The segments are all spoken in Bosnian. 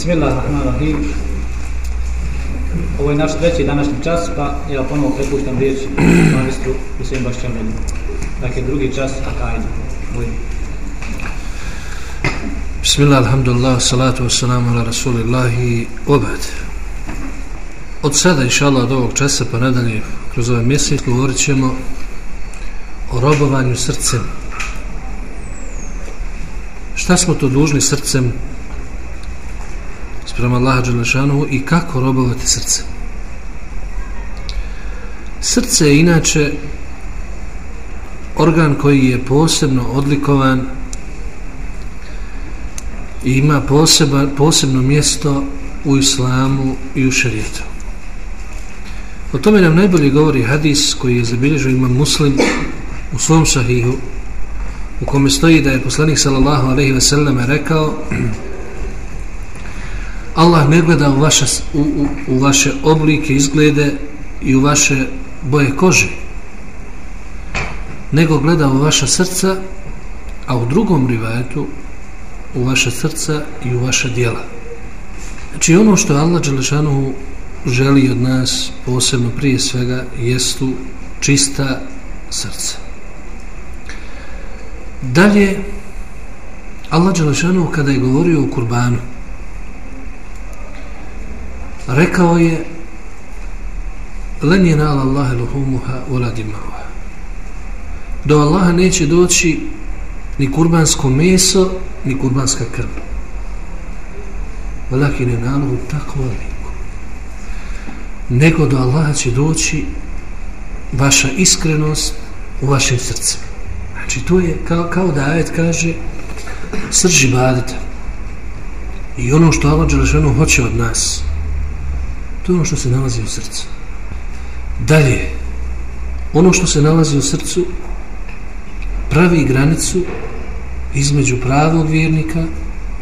Bismillahirrahmanirrahim. Ovo je naš treći današnji čas, pa ja ponovo prepuštam riječ magistru i svim. Dakle, drugi čas, akajdu. Bujim. Bismillah, alhamdulillah, salatu wassalamu ala rasulillahi, obad. Od sada, inša Allah, od ovog časa pa nadalje, kroz ovaj mjesec, govorit ćemo o robovanju srcem. Šta smo to dužni srcem prema Allaha Đelešanu i kako robovati srce. Srce je inače organ koji je posebno odlikovan i ima poseba, posebno mjesto u islamu i u šarijetu. O tome nam najbolje govori hadis koji je zabilježio ima muslim u svom sahihu u kome stoji da je poslanik sallallahu alaihi ve selleme rekao Allah ne gleda u vaše, u, u, u vaše oblike, izglede i u vaše boje kože nego gleda u vaša srca a u drugom rivajetu u vaše srca i u vaša dijela. Znači ono što Allah Đelešanohu želi od nas posebno prije svega jestu čista srca. Dalje Allah Đelešanohu kada je govorio o kurbanu rekao je len je nala Allahe luhumuha uladimauha do Allaha neće doći ni kurbansko meso ni kurbanska krv. Velakin je naluhu tako veliku nego do Allaha će doći vaša iskrenost u vašem srcu. Znači to je kao, kao da ajet kaže srži badite i ono što Allah Đelešanu hoće od nas to je ono što se nalazi u srcu. Dalje ono što se nalazi u srcu pravi granicu između pravog vjernika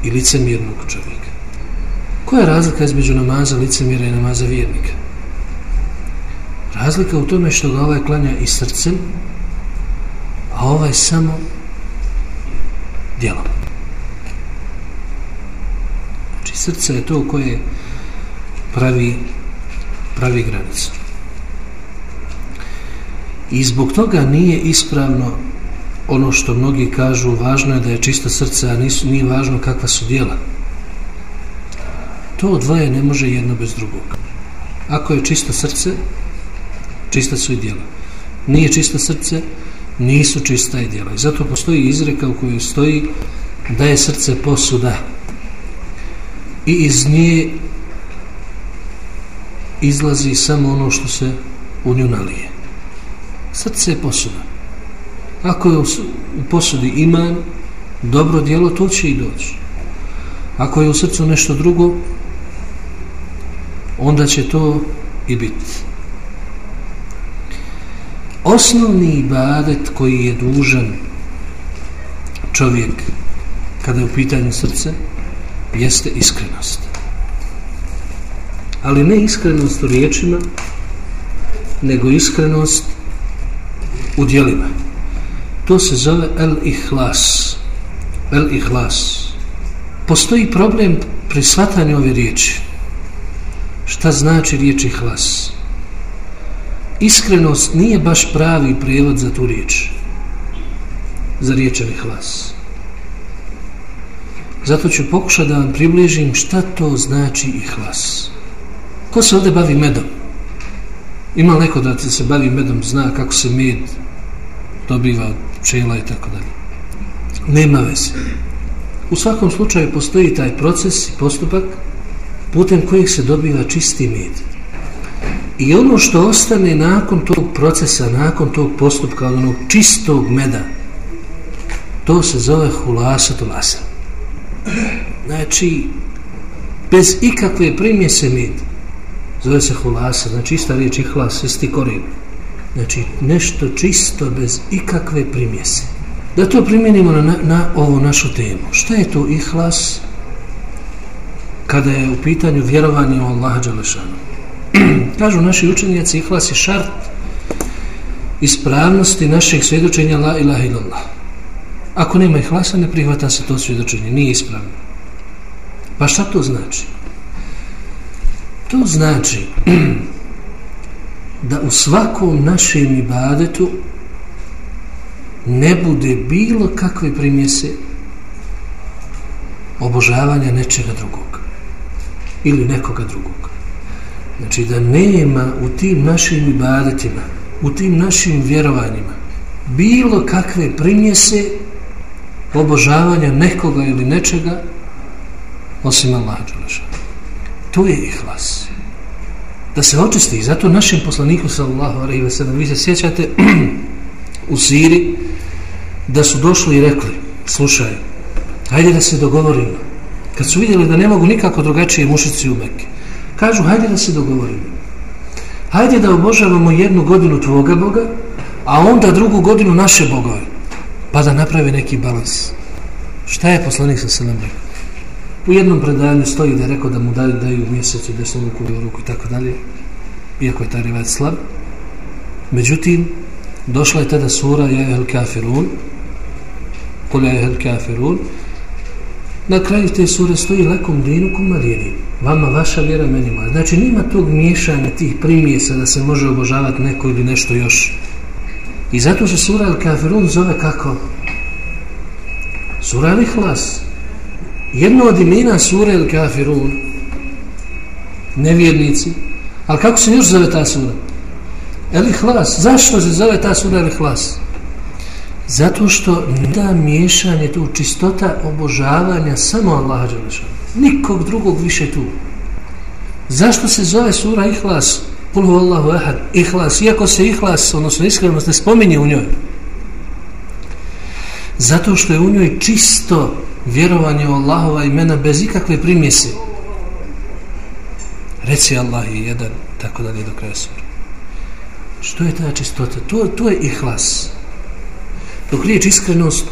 i licemjernog čovjeka. Koja je razlika između namaza licemjera i namaza vjernika? Razlika u tome što ga ovaj klanja i srcem a ovaj samo djelom. Znači srce je to koje pravi pravi granicu. I zbog toga nije ispravno ono što mnogi kažu važno je da je čisto srce a nisu, nije važno kakva su dijela to dvoje ne može jedno bez drugog. Ako je čisto srce čista su i dijela nije čisto srce nisu čista i dijela i zato postoji izreka u kojoj stoji da je srce posuda. I iz nje izlazi samo ono što se u nju nalije. Srce je posuda. Ako je u posudi iman dobro dijelo to će i doći. Ako je u srcu nešto drugo onda će to i biti osnovni ibadet koji je dužan čovjek kada je u pitanju srce jeste iskrenost ali ne iskrenost u riječima nego iskrenost u dijelima to se zove el ihlas. El ihlas. Postoji problem pri shvatanju ove riječi. Šta znači riječ ihlas? Iskrenost nije baš pravi prijevod za tu riječ. Za riječ el ihlas. Zato ću pokušati da vam približim šta to znači ihlas ko se ovdje bavi medom ima neko da se bavi medom zna kako se med dobiva od pčela i tako dalje. Nema veze. U svakom slučaju postoji taj proces i postupak putem kojeg se dobiva čisti med. I ono što ostane nakon tog procesa, nakon tog postupka, od onog čistog meda, to se zove hulasatul asal. Znači, bez ikakve primjese med, zove se hulasa, znači ista riječ ihlas, isti korin. Znači, nešto čisto bez ikakve primjese. Da to primjenimo na, na ovu našu temu. Šta je to ihlas kada je u pitanju vjerovanje u Allaha Đalešanu? Kažu naši učenjaci, ihlas je šart ispravnosti našeg svjedočenja la ilaha illallah. Ako nema ihlasa, ne prihvata se to svjedočenje. Nije ispravno. Pa šta to znači? To znači da u svakom našem ibadetu ne bude bilo kakve primjese obožavanja nečega drugog ili nekoga drugog. Znači da nema u tim našim ibadetima, u tim našim vjerovanjima bilo kakve primjese obožavanja nekoga ili nečega osim Allaha Đeleša. To je ihlas. Da se očisti. Zato našem poslaniku sallallahu alaihi ve sellem, vi se sjećate u Siri da su došli i rekli slušaj, hajde da se dogovorimo. Kad su vidjeli da ne mogu nikako drugačije mušici u Mekke, kažu hajde da se dogovorimo. Hajde da obožavamo jednu godinu tvoga Boga, a onda drugu godinu naše bogove. Pa da naprave neki balans. Šta je poslanik sa sallam rekao? U jednom predajanju stoji da je rekao da mu daju, daju mjesec u desnu ruku i ruku i tako dalje, iako je taj rivac slab. Međutim, došla je tada sura Ja el kafirun, Kul ja el kafirun, na kraju te sure stoji lekom dinu kumarini, vama vaša vjera, meni moja. Znači, nima tog miješanja tih primjesa da se može obožavati neko ili nešto još. I zato se sura Al-Kafirun zove kako? Sura Al-Ihlas. Jedno od imena sura el kafirun, nevjernici, ali kako se još zove ta sura? El ihlas. Zašto se zove ta sura el ihlas? Zato što ne da miješanje tu čistota obožavanja samo Allaha Đelešana. Nikog drugog više tu. Zašto se zove sura ihlas? Kulhu Allahu ahad, ihlas. Iako se ihlas, odnosno iskrenost, ne spominje u njoj. Zato što je u njoj čisto vjerovanje u Allahova imena bez ikakve primjese. Reci Allah je jedan, tako da do kraja sura. Što je ta čistota? To, to je ihlas. Dok riječ iskrenost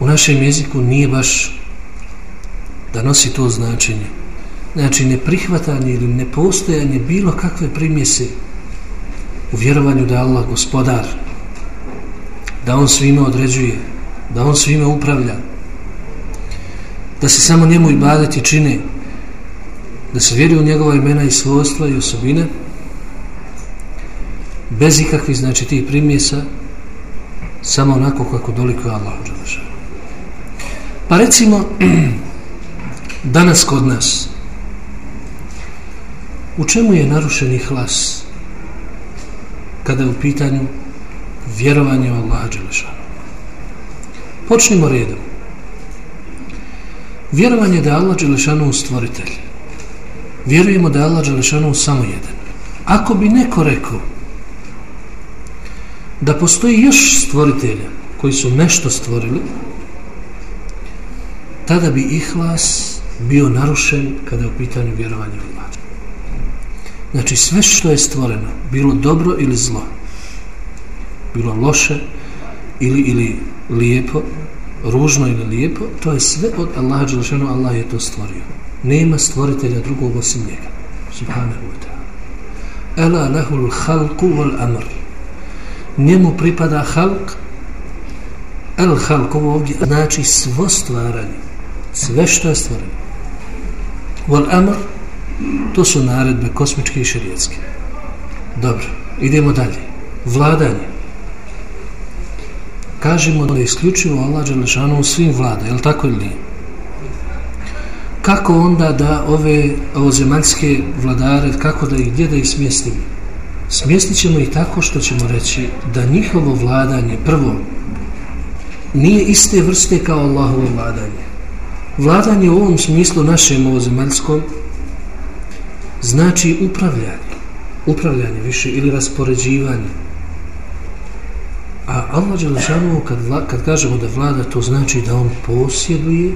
u našem jeziku nije baš da nosi to značenje. Znači neprihvatanje ili nepostojanje bilo kakve primjese u vjerovanju da je Allah gospodar, da on svime određuje, da on svime upravlja, da se samo njemu i badati čine, da se vjeruje u njegova imena i svojstva i osobine, bez ikakvih znači tih primjesa, samo onako kako doliko je Allah Đalaša. Pa recimo, danas kod nas, u čemu je narušeni hlas kada je u pitanju vjerovanje u Allaha Đalaša? Počnimo redom. Vjerovanje da je Allah Đelešanu stvoritelj. Vjerujemo da je Allah Đelešanu samo jedan. Ako bi neko rekao da postoji još stvoritelja koji su nešto stvorili, tada bi ihlas bio narušen kada je u pitanju vjerovanja u Allah. Znači sve što je stvoreno, bilo dobro ili zlo, bilo loše ili, ili lijepo, ružno ili lijepo, to je sve od Allaha Đelešanu, Allah je to stvorio. Nema stvoritelja drugog osim njega. Subhanahu wa ta'ala. Ela lahul halku wal amr. Njemu pripada halk el halk ovo ovdje znači svo stvaranje. Sve što je stvoreno. Wal amr to su naredbe kosmičke i širijetske dobro, idemo dalje. Vladanje kažemo da je isključivo Allah Đelešanu u svim vlada, je li tako ili nije? Kako onda da ove ovozemaljske vladare, kako da ih, gdje da ih smjestimo? Smjestit ćemo ih tako što ćemo reći da njihovo vladanje prvo nije iste vrste kao Allahovo vladanje. Vladanje u ovom smislu našem ovozemaljskom znači upravljanje. Upravljanje više ili raspoređivanje. A Allah Đelešanu kad, kad kažemo da vlada to znači da on posjeduje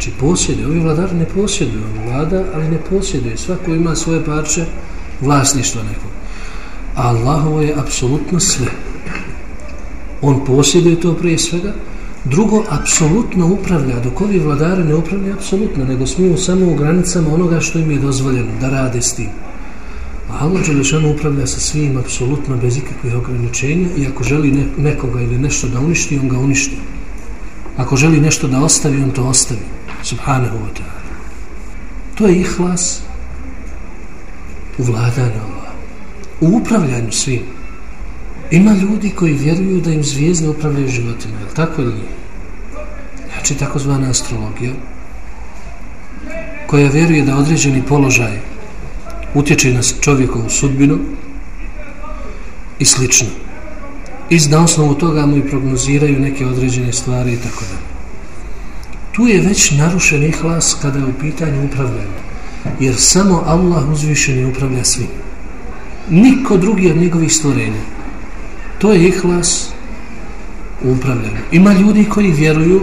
znači posjeduje. Ovi vladari ne posjeduju. On vlada, ali ne posjeduje. Svako ima svoje parče vlasništva nekog. A Allahovo je apsolutno sve. On posjeduje to prije svega. Drugo, apsolutno upravlja. Dok ovi vladari ne upravlja apsolutno, nego smiju samo u granicama onoga što im je dozvoljeno da rade s tim. A Allah Đelešanu upravlja sa svim apsolutno bez ikakvih ograničenja i ako želi nekoga ili nešto da uništi, on ga uništi. Ako želi nešto da ostavi, on to ostavi. Subhanahu wa ta'ala. To je ihlas u vladanju Allah. U upravljanju svim. Ima ljudi koji vjeruju da im zvijezde upravljaju životima. Je tako ili nije? Znači, takozvana astrologija koja vjeruje da određeni položaj utječe na čovjekovu sudbinu i slično. I na osnovu toga mu i prognoziraju neke određene stvari i tako da. Tu je već narušen ihlas kada je u pitanju upravljanja. Jer samo Allah uzvišeni upravlja svim. Niko drugi od njegovih stvorenja. To je ihlas u upravljanju. Ima ljudi koji vjeruju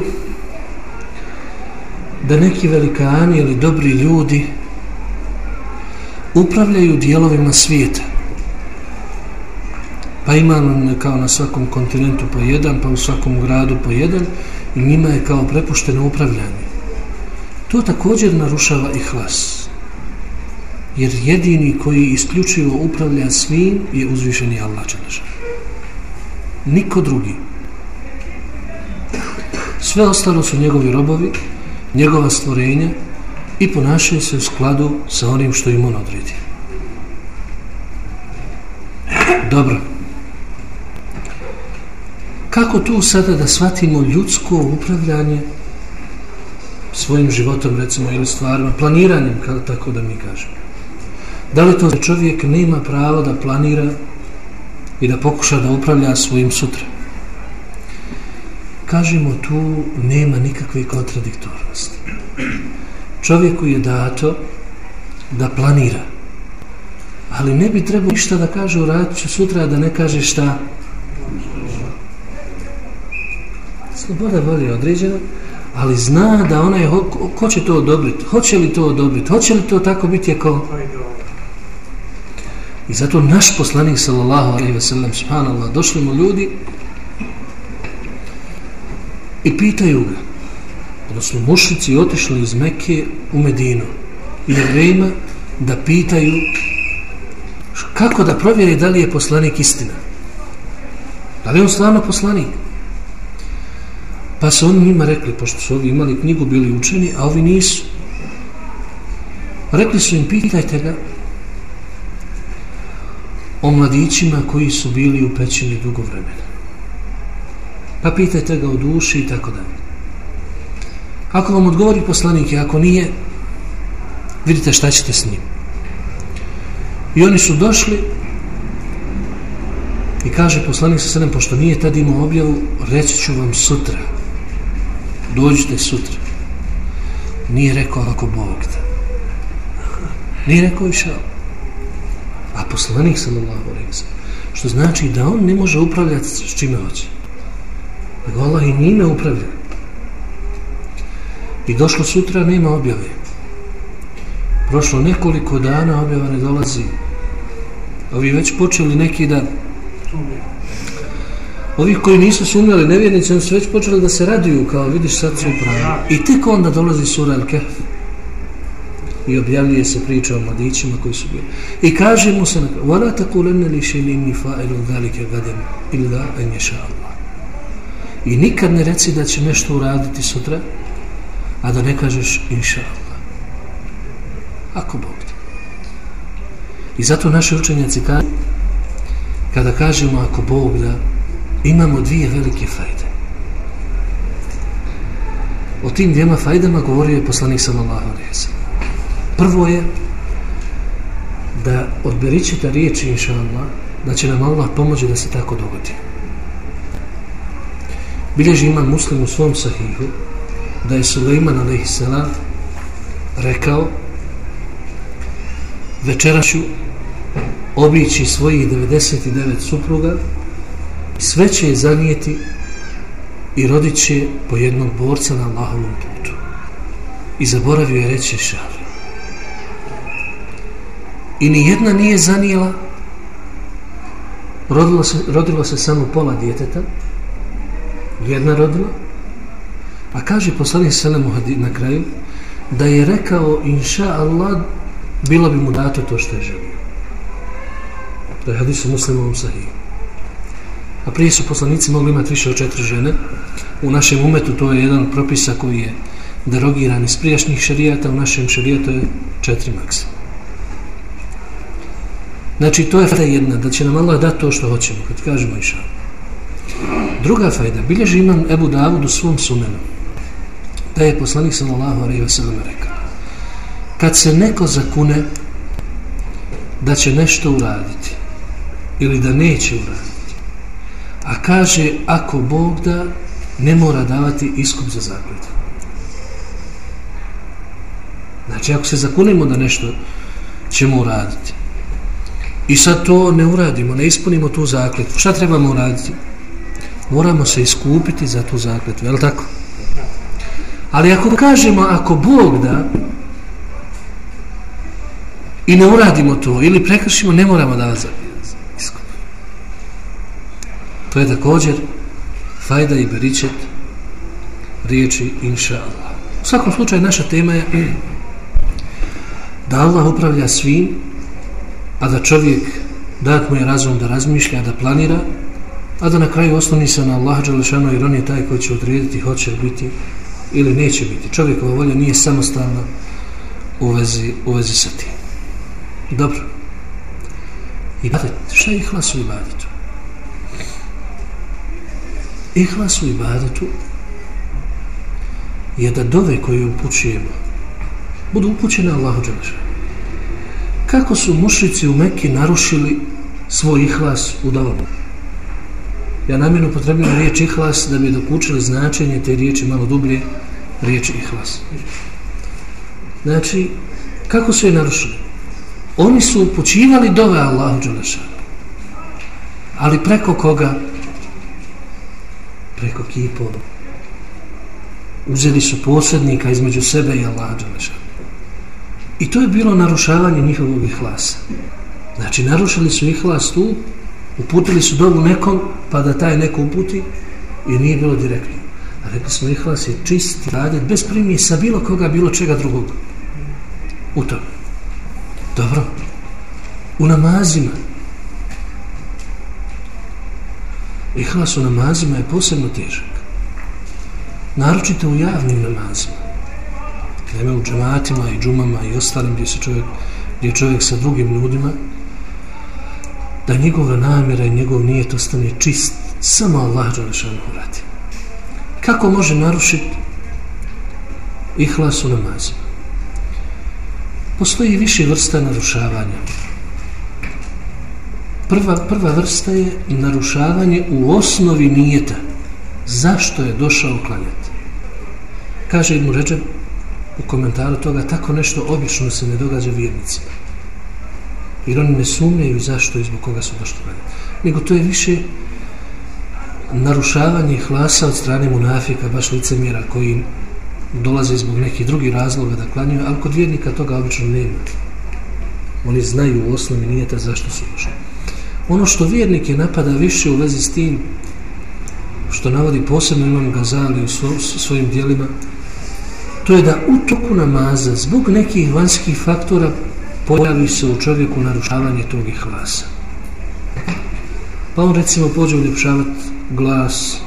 da neki velikani ili dobri ljudi upravljaju dijelovima svijeta. Pa ima kao na svakom kontinentu po jedan, pa u svakom gradu po jedan i njima je kao prepušteno upravljanje. To također narušava i hlas. Jer jedini koji isključivo upravlja svim je uzvišeni Allah Čeleža. Niko drugi. Sve ostalo su njegovi robovi, njegova stvorenja i ponašaju se u skladu sa onim što im on odredi. Dobro. Kako tu sada da shvatimo ljudsko upravljanje svojim životom, recimo, ili stvarima, planiranjem, kako tako da mi kažemo? Da li to čovjek nema pravo da planira i da pokuša da upravlja svojim sutra? Kažemo tu nema nikakve kontradiktornosti. Čovjeku je dato da planira. Ali ne bi trebao ništa da kaže uradit ću sutra da ne kaže šta. Sloboda voli određena, ali zna da ona je, ko će to odobriti? Hoće li to odobriti? Hoće li to tako biti ako... I zato naš poslanik sallallahu alaihi ve sellem subhanallah došli mu ljudi i pitaju ga odnosno mušnici otišli iz Mekke u Medinu i jevrejima da pitaju kako da provjeri da li je poslanik istina. Da li je on stvarno poslanik? Pa su oni njima rekli pošto su ovi imali knjigu bili učeni a ovi nisu. Rekli su im pitajte ga o mladićima koji su bili u pećini dugo vremena. Pa pitajte ga o duši i tako dalje. Ako vam odgovori poslanik, ako nije, vidite šta ćete s njim. I oni su došli i kaže poslanik sa sredem, pošto nije tad imao objavu, reći ću vam sutra. Dođite sutra. Nije rekao ako Bog da. Nije rekao išao. A poslanik sa Allahu Što znači da on ne može upravljati s čime hoće. Nego Allah i njime upravlja. I došlo sutra, nema objave. Prošlo nekoliko dana, objava ne dolazi. Ovi već počeli neki da... Ovi koji nisu sumnjali nevjernici, oni su već počeli da se raduju, kao vidiš sad su upravi. I tek onda dolazi sura El Kehf. I objavljuje se priča o mladićima koji su bili. I kaže mu se, وَلَا تَقُولَنَّ لِشَيْنِ إِنِّ فَائِلُ ذَلِكَ غَدَمْ إِلَّا أَنْ يَشَاءَ اللَّهِ I nikad ne reci da će nešto uraditi sutra, a da ne kažeš inša Allah. Ako Bog da. I zato naši učenjaci kažu, kada kažemo ako Bog da, imamo dvije velike fajde. O tim dvijema fajdama govorio je poslanik sallallahu alaihi sallam. Prvo je da odberićete riječi inša Allah, da će nam Allah pomoći da se tako dogodi. Bilježi ima muslim u svom sahihu, da je Suleiman a.s. rekao večera ću obići svojih 99 supruga sve će je zanijeti i rodit će po jednog borca na Allahovom putu i zaboravio je reći šar i ni jedna nije zanijela rodilo se, rodilo se samo pola djeteta jedna rodila A kaže poslanik Selemu na kraju da je rekao inša Allah bilo bi mu dato to što je želio. To je hadis u muslimovom sahiju. A prije su poslanici mogli imati više od četiri žene, U našem umetu to je jedan od propisa koji je derogiran iz prijašnjih šarijata, u našem šarijatu je četiri maksa. Znači, to je fajda jedna, da će nam Allah dati to što hoćemo, kad kažemo iša. Druga fajda, bilježi imam Ebu Davud u svom sumenu, da je poslanik sallallahu alaihi wa sallam rekao, kad se neko zakune da će nešto uraditi, ili da neće uraditi, a kaže, ako Bog da, ne mora davati iskup za zakletu. Znači, ako se zakunemo da nešto ćemo uraditi, I sad to ne uradimo, ne ispunimo tu zakletvu. Šta trebamo uraditi? Moramo se iskupiti za tu zakletvu, je li tako? Ali ako kažemo, ako Bog da, i ne uradimo to, ili prekršimo, ne moramo da za iskup. To je također fajda i beričet riječi inša Allah. U svakom slučaju, naša tema je da Allah upravlja svim a da čovjek dat mu je razum da razmišlja, da planira, a da na kraju osnovni se na Allah Đalešanu jer on je taj koji će odrediti hoće li biti ili neće biti. Čovjekova volja nije samostalna u vezi, u vezi sa tim. Dobro. Ibadet. Dakle, šta je ihlas u ibadetu? Ihlas u ibadetu je da dove koje upućujemo budu upućene Allahu Đalešanu kako su mušici u Mekki narušili svoj ihlas u dovodu. Ja namjerno potrebujem riječ ihlas da bi dokučili značenje te riječi malo dublje riječi ihlas. Znači, kako su je narušili? Oni su upućivali dove Allahu Đalešanu. Ali preko koga? Preko kipova. Uzeli su posrednika između sebe i Allaha Đalešanu. I to je bilo narušavanje njihovog ihlasa. Znači, narušili su ihlas tu, uputili su dovu nekom, pa da taj neko uputi, i nije bilo direktno. A rekli smo, ihlas je čist, radet, bez primjesa bilo koga, bilo čega drugog. U tom. Dobro. U namazima. Ihlas u namazima je posebno težak. Naročito u javnim namazima nema u džematima i džumama i ostalim gdje se čovjek gdje čovjek sa drugim ljudima da njegova namjera i njegov nijet ostane čist samo Allah Đalešanu radi kako može narušiti ihlas u namazima postoji više vrsta narušavanja. Prva, prva vrsta je narušavanje u osnovi nijeta. Zašto je došao klanjati kaže Ibn Ređeb u komentaru toga tako nešto obično se ne događa vjernicima. Jer oni ne sumnjaju zašto i zbog koga su došli klanjati. Nego to je više narušavanje hlasa od strane munafika, baš licemjera koji dolaze zbog nekih drugih razloga da klanjaju, ali kod vjernika toga obično nema. Oni znaju u osnovi nijeta zašto su došli. Ono što vjernike napada više u vezi s tim, što navodi posebno imam gazali u svojim dijelima, to je da u toku namaza zbog nekih vanjskih faktora pojavi se u čovjeku narušavanje tog ihlasa. Pa on recimo pođe uljepšavati glas,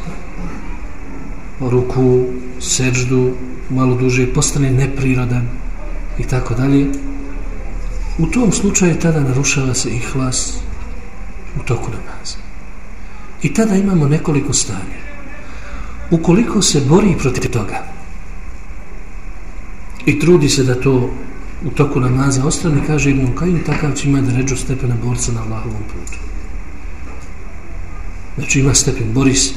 ruku, seđdu, malo duže, postane neprirodan i tako dalje. U tom slučaju tada narušava se ihlas u toku namaza. I tada imamo nekoliko stanja. Ukoliko se bori protiv toga, i trudi se da to u toku namaza ostane, kaže Ibn Kajim, takav će imati ređu stepena borca na Allahovom putu. Znači ima stepen, bori se.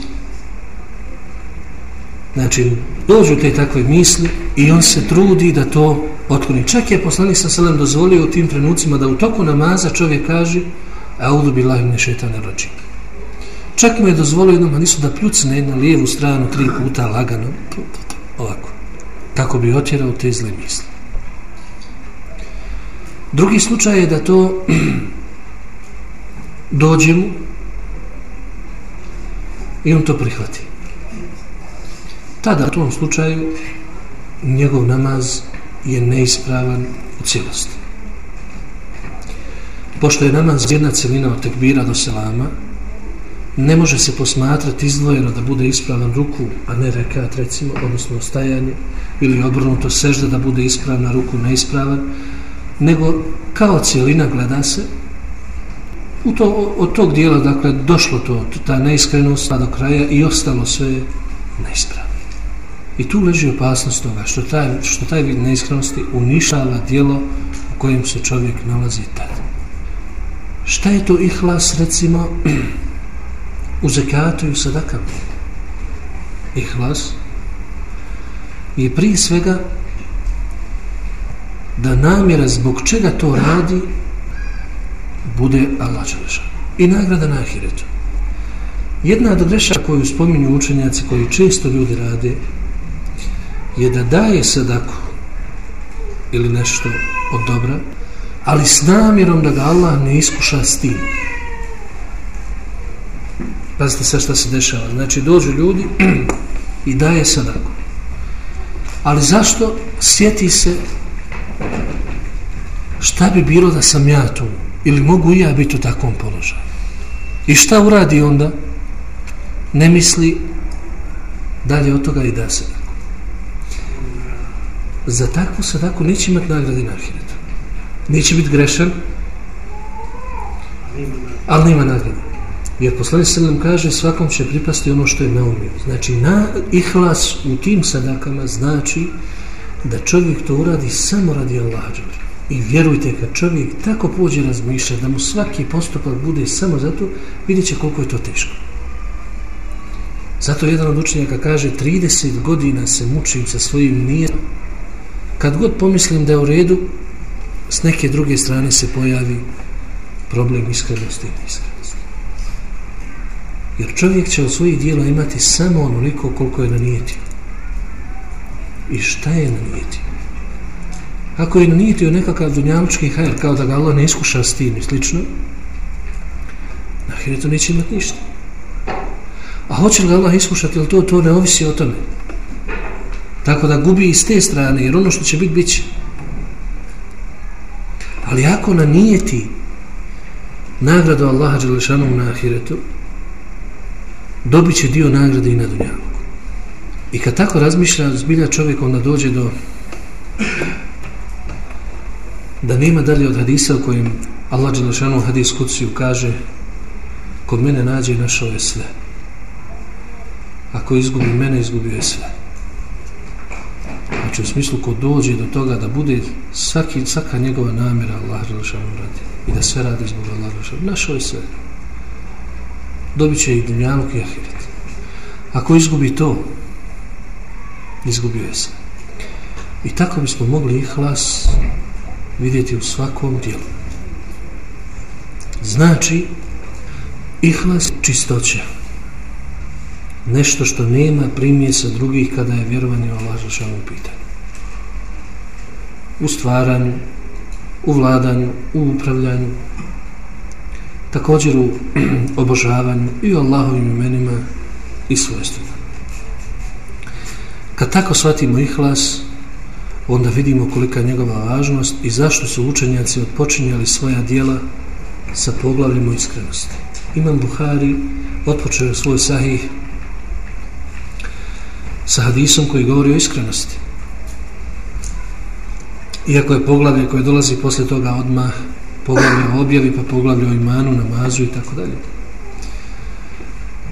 Znači, dođu te takve misli i on se trudi da to otkloni. Čak je poslanik sa selem dozvolio u tim trenucima da u toku namaza čovjek kaže Audu billahi ne šetane rođi. Čak mu je dozvolio jednom, a nisu da pljucne na lijevu stranu tri puta lagano. Ovako kako bi otjerao te zle misli. Drugi slučaj je da to dođe mu i on to prihvati. Tada u tom slučaju njegov namaz je neispravan u cijelosti. Pošto je namaz jedna celina od tekbira do selama, ne može se posmatrati izdvojeno da bude ispravan ruku, a ne rekat recimo, odnosno stajanje, ili obrnuto sežda da bude ispravna ruku neispravan, nego kao cijelina gleda se u to, od tog dijela dakle došlo to, ta neiskrenost pa do kraja i ostalo sve neispravno. I tu leži opasnost toga što taj, što taj vid neiskrenosti uništava dijelo u kojem se čovjek nalazi tad. Šta je to ihlas recimo u zekatu i u sadakama? Ihlas je prije svega da namjera zbog čega to radi bude Allah Đelešan. I nagrada na ahiretu. Jedna od grešaka koju spominju učenjaci koji često ljudi rade je da daje sadaku ili nešto od dobra, ali s namjerom da ga Allah ne iskuša s tim. Pazite sad šta se dešava. Znači dođu ljudi i daje sadaku. Ali zašto sjeti se šta bi bilo da sam ja tu? Ili mogu ja biti u takvom položaju? I šta uradi onda? Ne misli dalje od toga i da se za takvu sadaku neće imati nagrade na ahiretu. Neće biti grešan ali nema nagrade. Jer poslani se nam kaže svakom će pripasti ono što je naumio znači na ihlas u tim sadakama znači da čovjek to uradi samo radi Allaha I vjerujte, kad čovjek tako pođe razmišljati da mu svaki postupak bude samo zato, vidjet će koliko je to teško. Zato jedan od učenjaka kaže 30 godina se mučim sa svojim nijetom. Kad god pomislim da je u redu, s neke druge strane se pojavi problem iskrenosti i neiskrenosti. Jer čovjek će od svojih dijela imati samo onoliko koliko je nanijetio. I šta je nanijetio? Ako je nanijetio nekakav dunjalučki hajr, kao da ga Allah ne iskuša s tim i slično, na hiretu neće imati ništa. A hoće li ga Allah iskušati, ili to, to ne ovisi o tome. Tako da gubi iz te strane, jer ono što će biti, bit će. Ali ako na nijeti nagradu Allaha Đelešanom na ahiretu, dobit će dio nagrade i na dunjalu. I kad tako razmišlja, zbilja čovjek onda dođe do da nema dalje od hadisa u kojim Allah Đelešanu hadis kuciju kaže kod mene nađe i našao je sve. Ako izgubi mene, izgubio je sve. Znači u smislu ko dođe do toga da bude svaki, svaka njegova namjera Allah Đelešanu radi i da sve radi zbog Allah Đelešanu, našao je sve. Dobit će i dunjaluk i ahiret. Ako izgubi to, izgubio je sve. I tako bismo mogli ihlas vidjeti u svakom dijelu. Znači, ihlas čistoća. Nešto što nema primjesa drugih kada je vjerovanje u Allah Žešanu u pitanju. U stvaranju, u vladanju, u upravljanju, također u obožavanju i u Allahovim imenima i svojstvima. Kad tako shvatimo ihlas, onda vidimo kolika je njegova važnost i zašto su učenjaci odpočinjali svoja dijela sa poglavljima iskrenosti. Imam Buhari otpočeo svoj sahih sa hadisom koji govori o iskrenosti. Iako je poglavlje koje dolazi posle toga odmah poglavlje o objavi, pa poglavlje o imanu, namazu i tako dalje.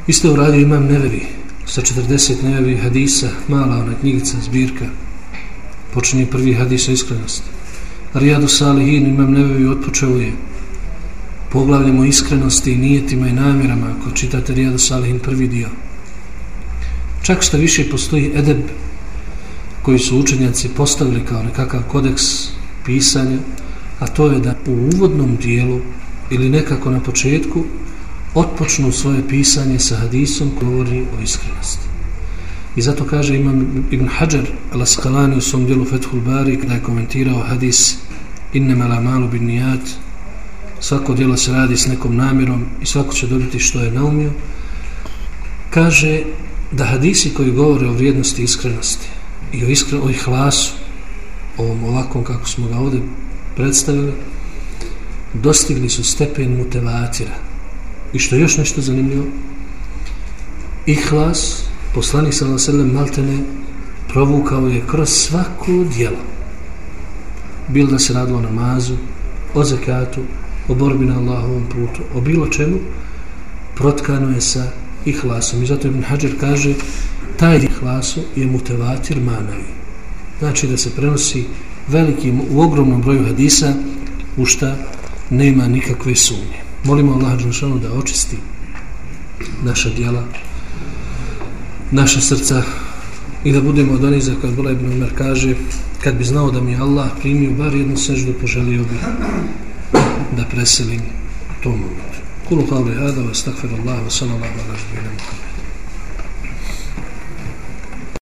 Isto uradio imam nevevi sa 40 nevevi hadisa, mala ona knjigica, zbirka, počinje prvi hadis o iskrenosti. Rijadu Salihin imam nevevi otpočeo je poglavljem o iskrenosti i nijetima i namjerama ako čitate Rijadu Salihin prvi dio. Čak što više postoji edeb koji su učenjaci postavili kao nekakav kodeks pisanja, a to je da u uvodnom dijelu ili nekako na početku otpočnu svoje pisanje sa hadisom koji govori o iskrenosti. I zato kaže imam Ibn Hajar al-Asqalani u svom dijelu Fethul Bari kada je komentirao hadis innama la malu bin nijat svako djelo se radi s nekom namjerom i svako će dobiti što je naumio. Kaže da hadisi koji govore o vrijednosti iskrenosti i o, iskren, o ihlasu ovom ovakvom kako smo ga ovdje predstavili dostigli su stepen mutevatira. I što je još nešto zanimljivo? Ihlas, poslanik sallallahu alejhi ve sellem maltene provukao je kroz svako djelo. Bilo da se radilo o namazu, o zakatu, o borbi na Allahovom putu, o bilo čemu, protkano je sa ihlasom. I zato Ibn Hajar kaže, taj ihlasu je mutevatir manavi. Znači da se prenosi velikim, u ogromnom broju hadisa, u šta nema nikakve sumnje. Molimo Allah Đelšanu da očisti naša djela, naša srca i da budemo od onih za koje Bula ibn Umar kaže kad bi znao da mi Allah primio bar jednu seždu poželio bi da preselim u tom momentu. Kulu kao hada, wa stakfir Allah, wa sallallahu ala